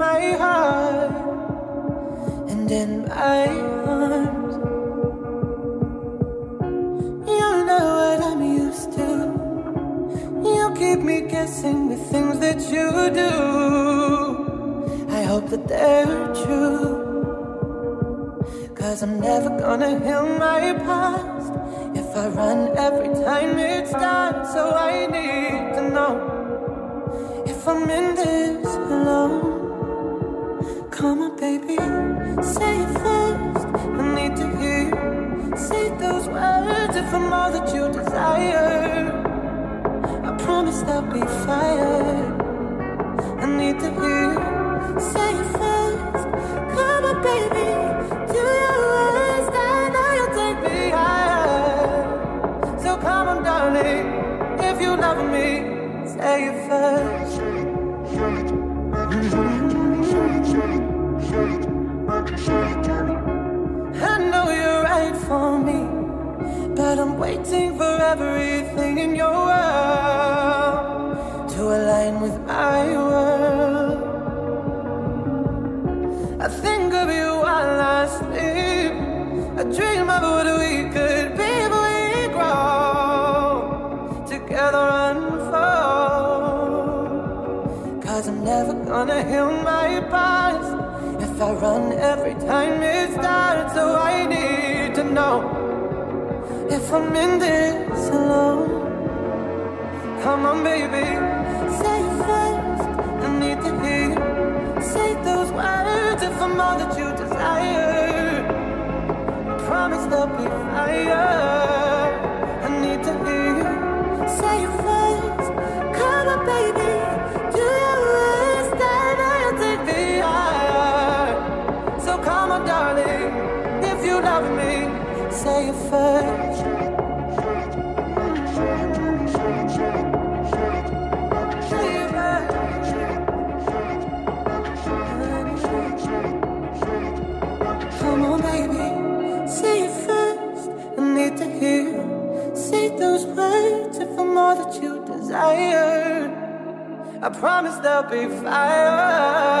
my heart and in my arms. You know what I'm used to. You keep me guessing with things that you do. I hope that they're true. Cause I'm never gonna heal my past if I run every time it starts. So I need to know I'm in this alone. Come on, baby, say it first. I need to hear say those words if I'm all that you desire. I promise there'll be fire. I need to hear say it first. Come on, baby, do you if you love me, say it first. I know you're right for me, but I'm waiting for everything in your world to align with my world. I think of you while I sleep. I dream of what we could be if we grow together. I run every time it starts. So I need to know if I'm in this alone. Come on, baby, say it first. I need to hear say those words if I'm all that you desire. Promise there'll be fire. I need to hear you say it darling, if you love me, say it first. Come on, baby, say it first. I need to hear say those words if I'm all that you desire. I promise there'll be fire.